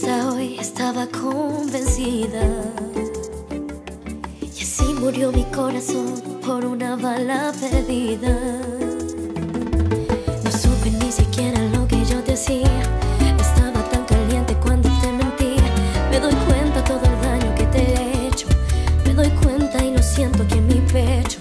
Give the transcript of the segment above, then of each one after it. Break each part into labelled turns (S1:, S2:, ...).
S1: hasta hoy estaba convencida. Y así murió mi corazón por una bala perdida. No supe ni siquiera lo que yo te hacía. Estaba tan caliente cuando te mentía. Me doy cuenta todo el daño que te he hecho. Me doy cuenta y lo siento que en mi pecho.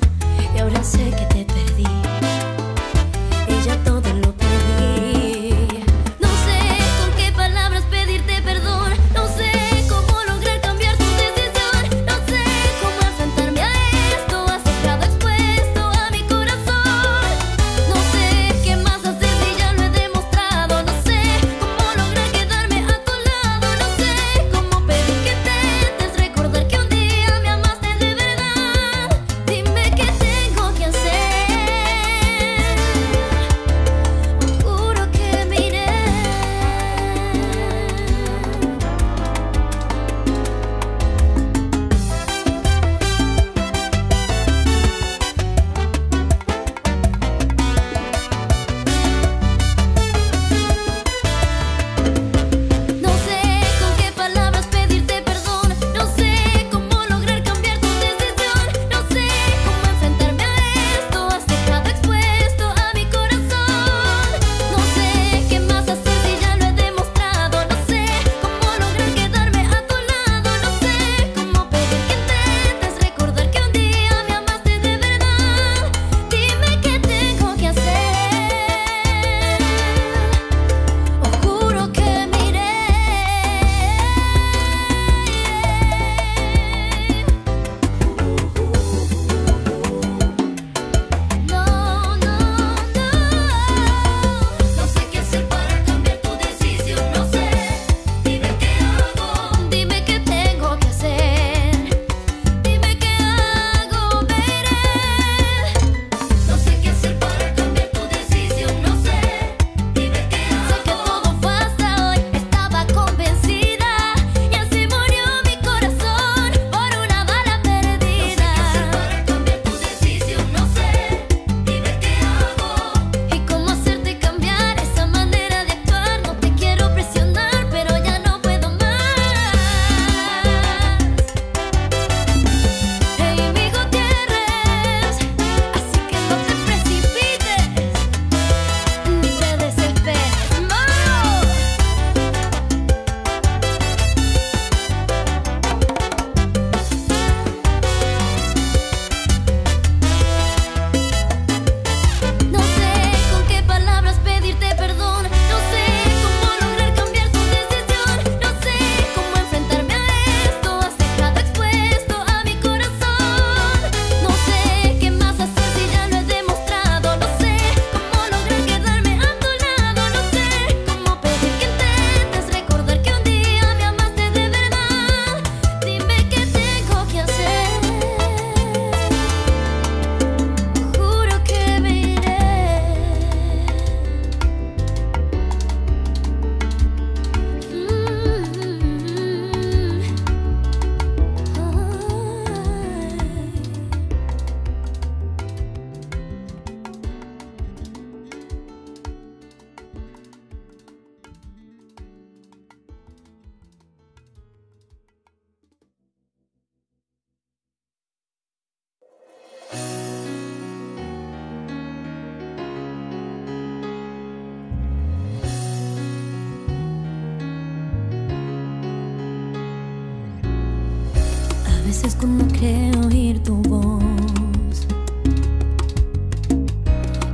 S1: A veces cuando creo oír tu voz,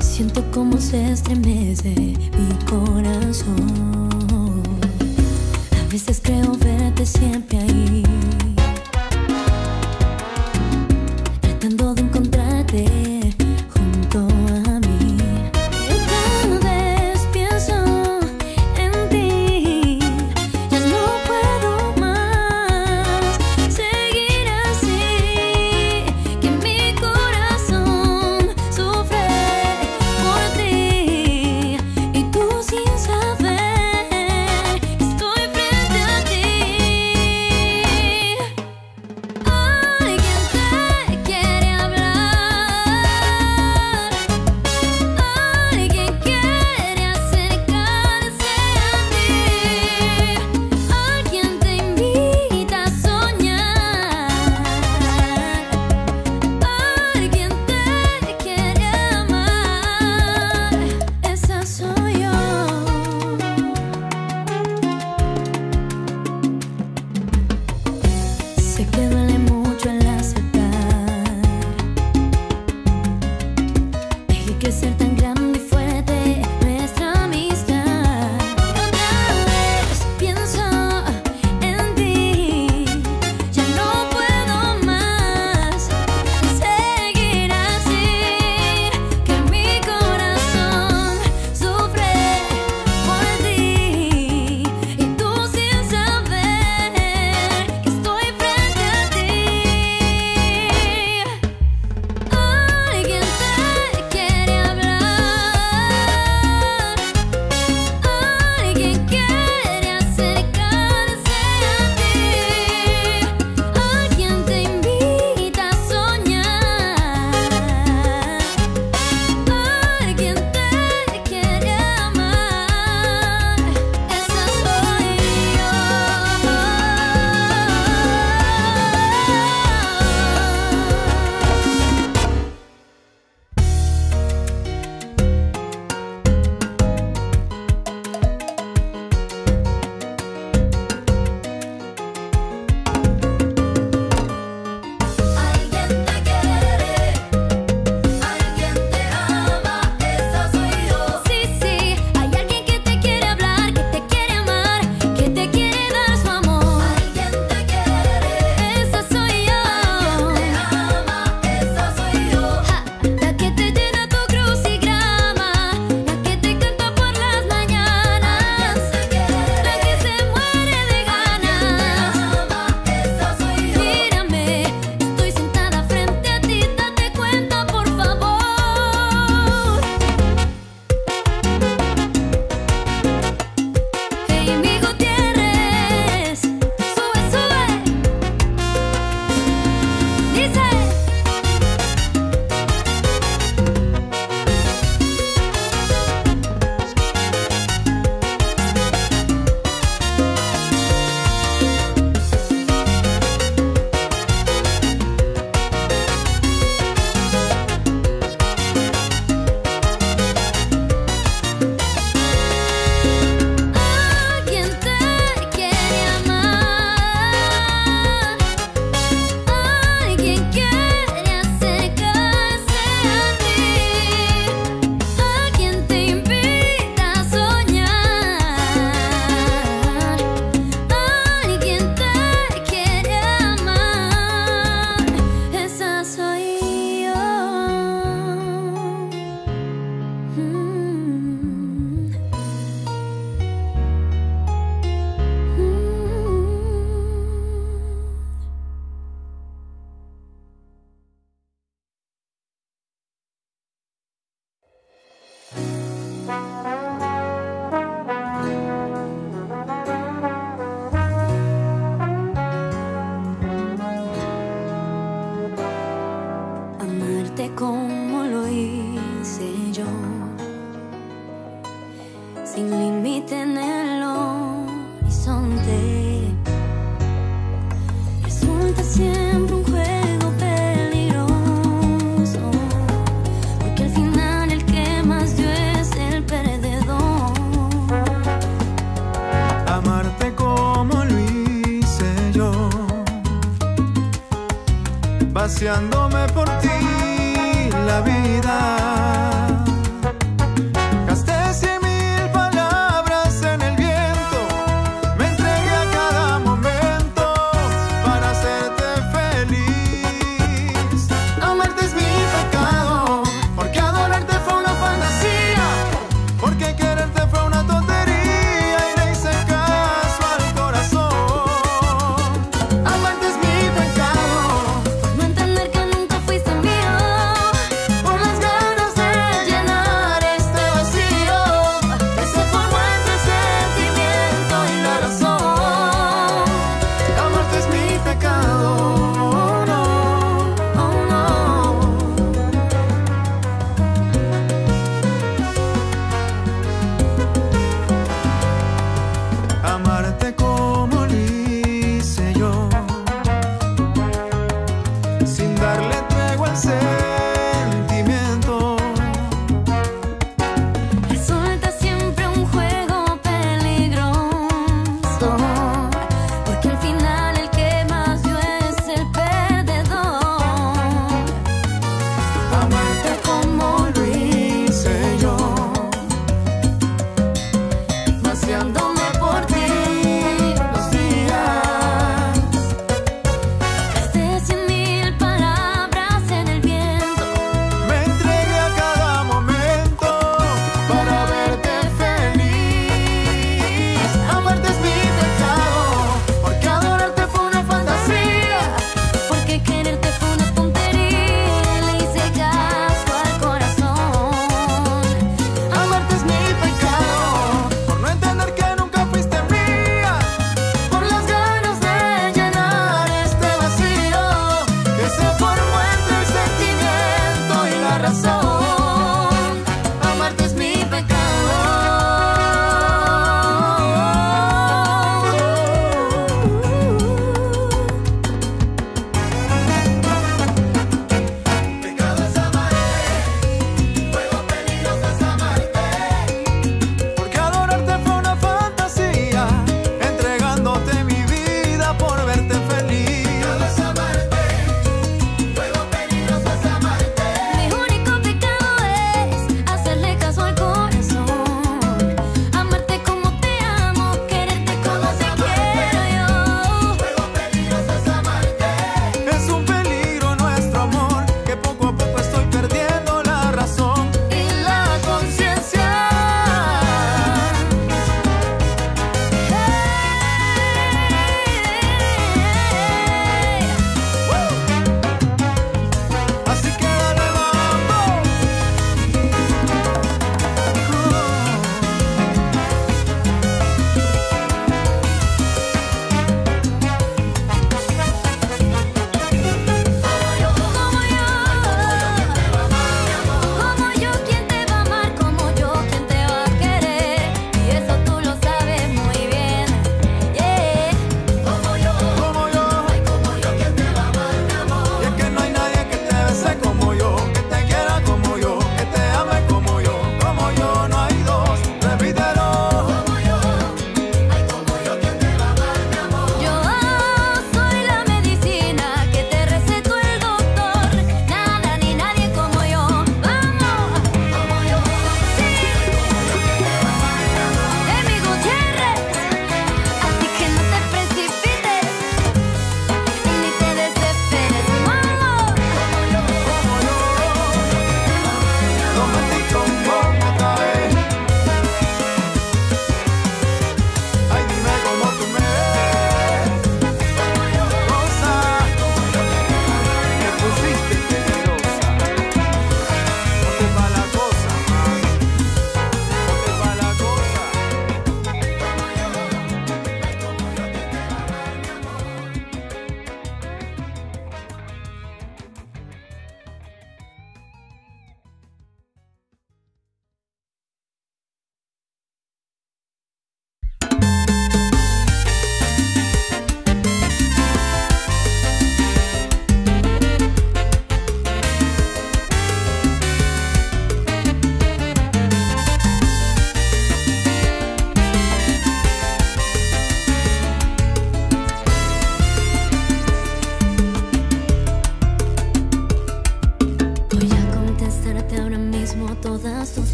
S1: siento como se estremece mi corazón. A veces creo verte siempre ahí. ser tan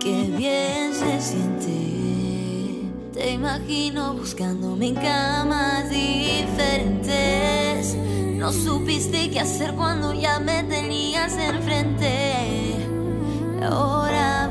S1: Qué bien se siente. Te imagino buscándome en camas diferentes. No supiste qué hacer cuando ya me tenías enfrente. Ahora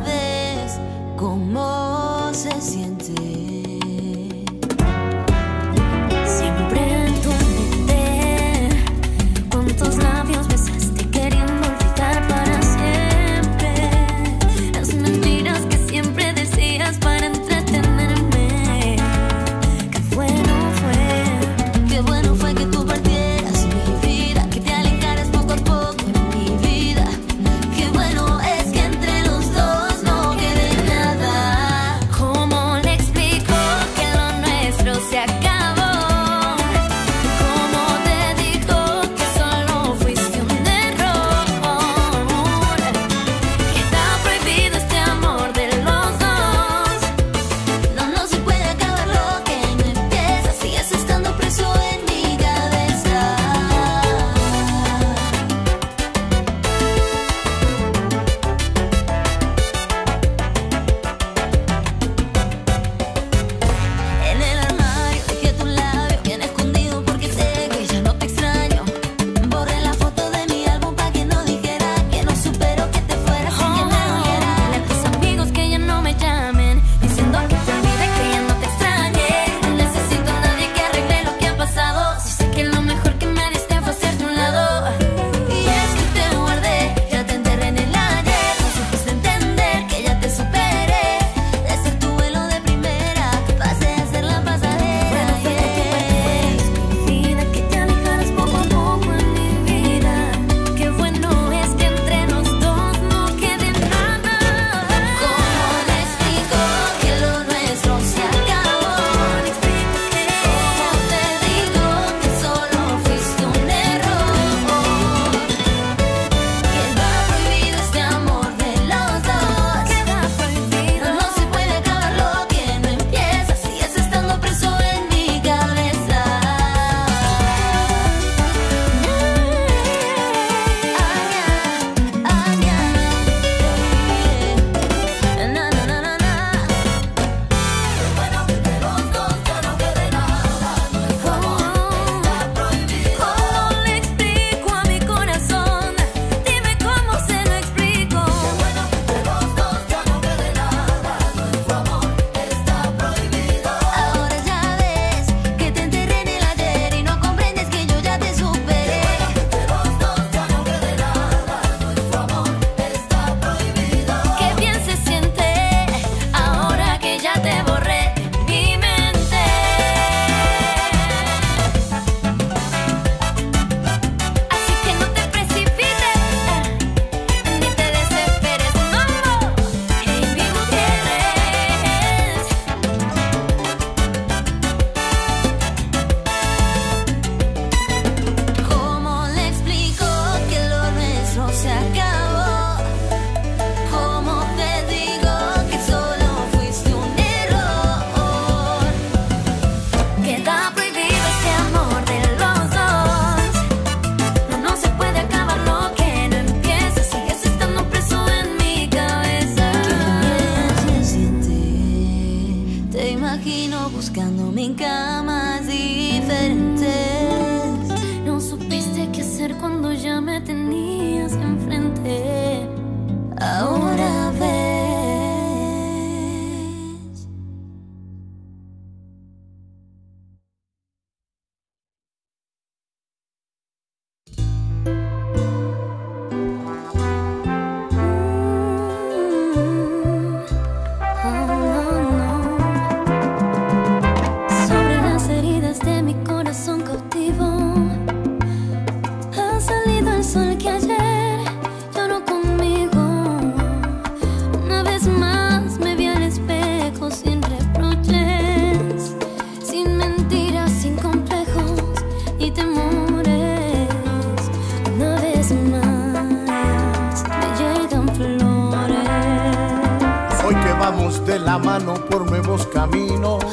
S1: la mano por nuevos caminos.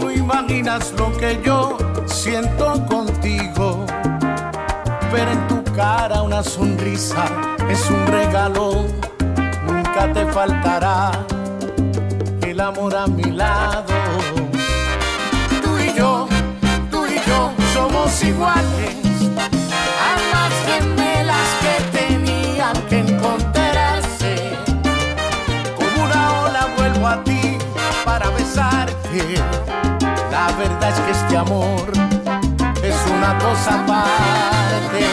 S2: No imaginas lo que yo siento contigo.
S3: Ver en tu cara una sonrisa es un regalo, nunca te faltará el amor a mi lado. Tú y yo, tú y yo somos iguales la verdad es que este amor es una cosa aparte.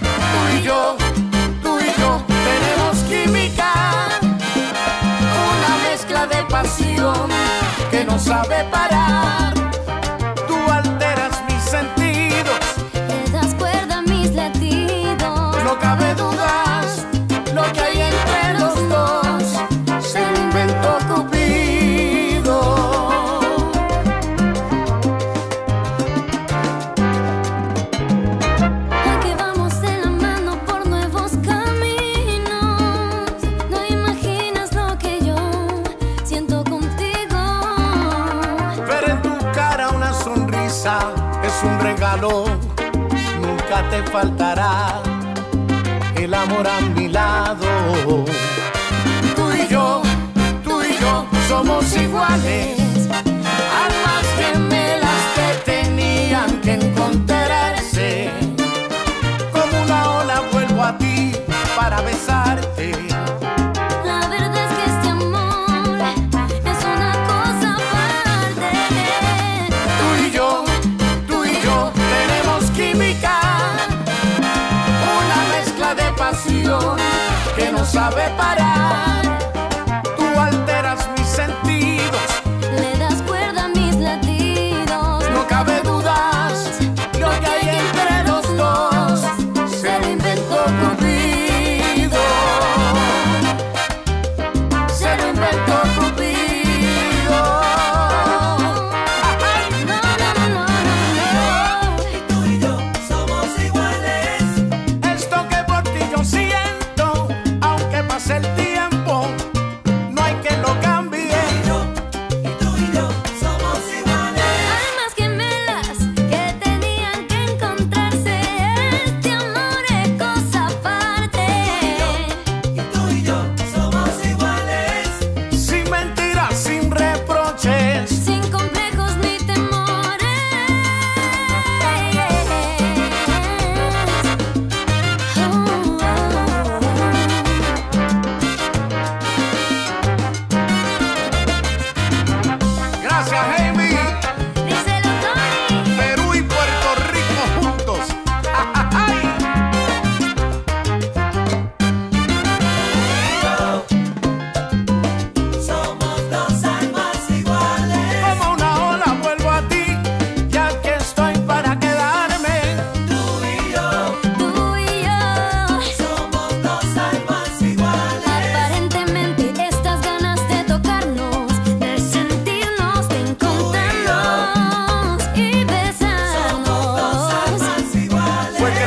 S3: Tú y yo, tú y yo tenemos química, una mezcla de pasión que no sabe parar. te faltará el amor a mi lado. Tú y yo, tú y yo somos iguales, almas gemelas que tenían que encontrarse. Como una ola vuelvo a ti para besarte.
S1: que
S3: no sabe parar.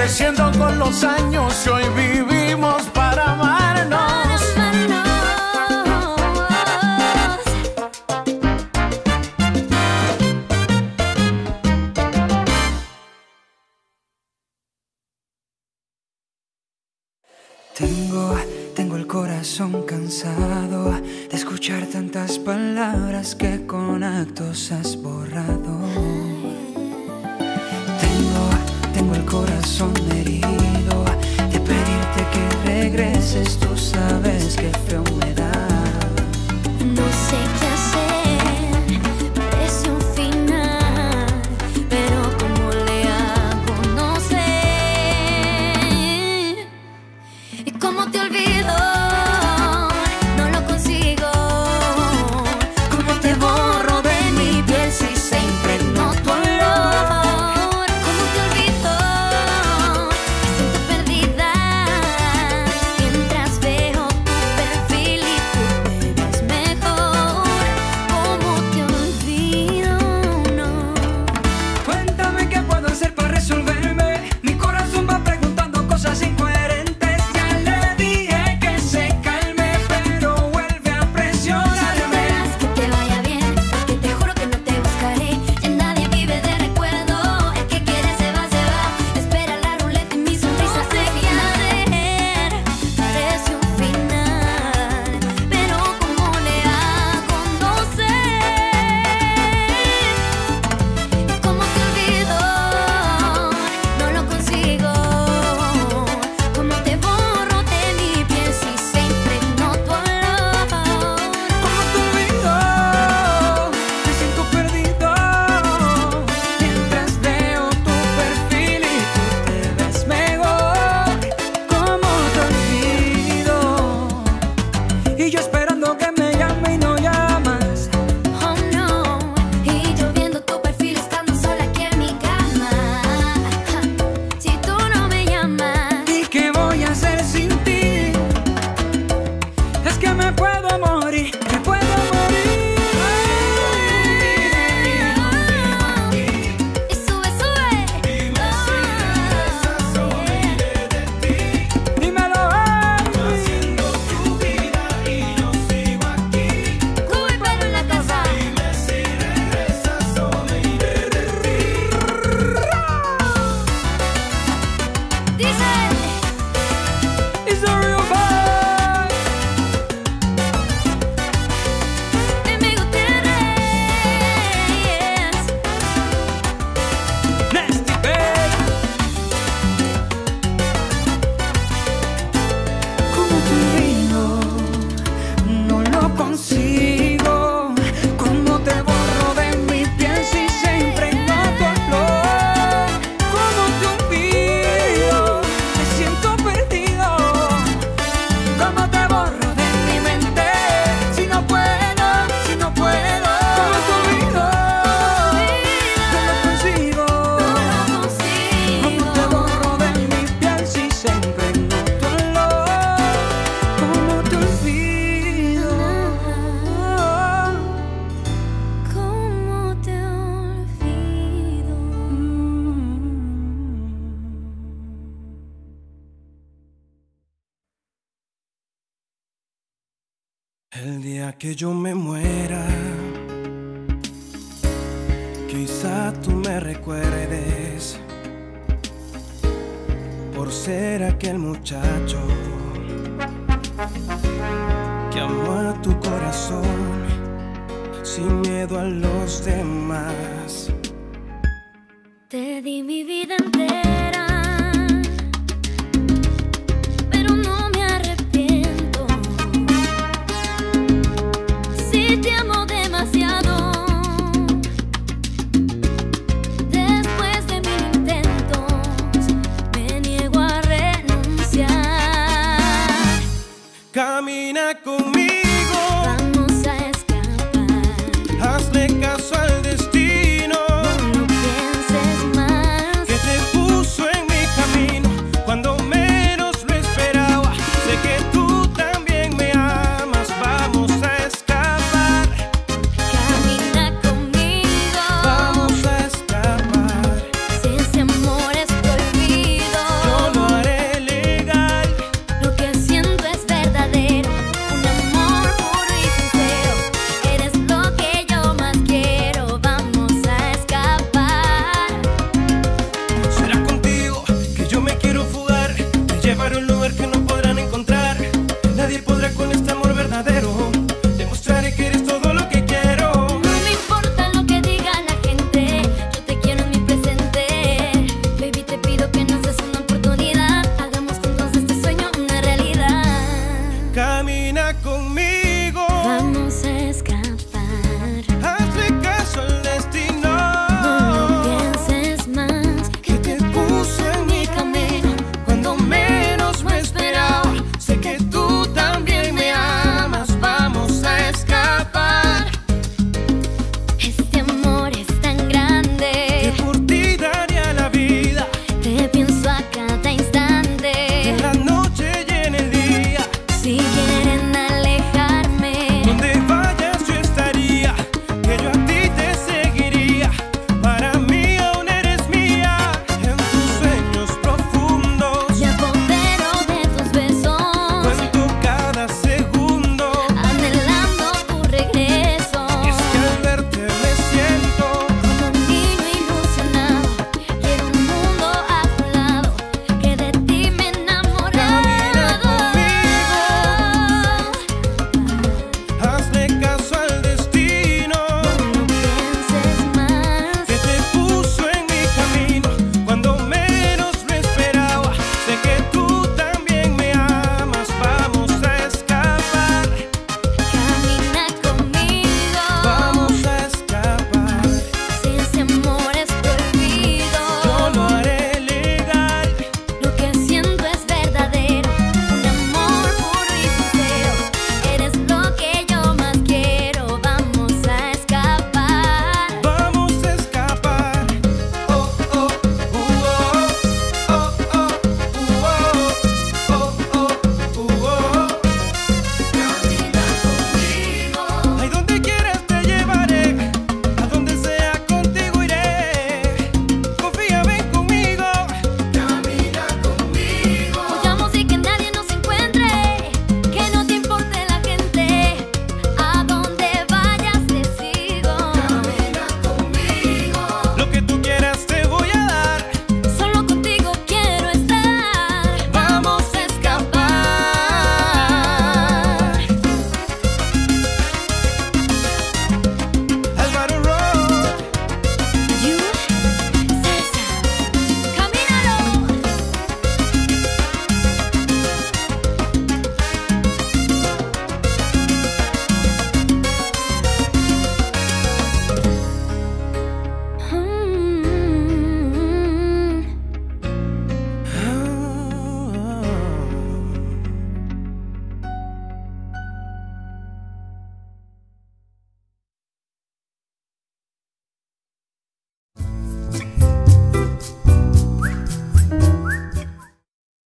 S3: creciendo con los años y hoy vivimos para amarnos.
S4: Tengo, tengo el corazón cansado de escuchar tantas palabras que con actos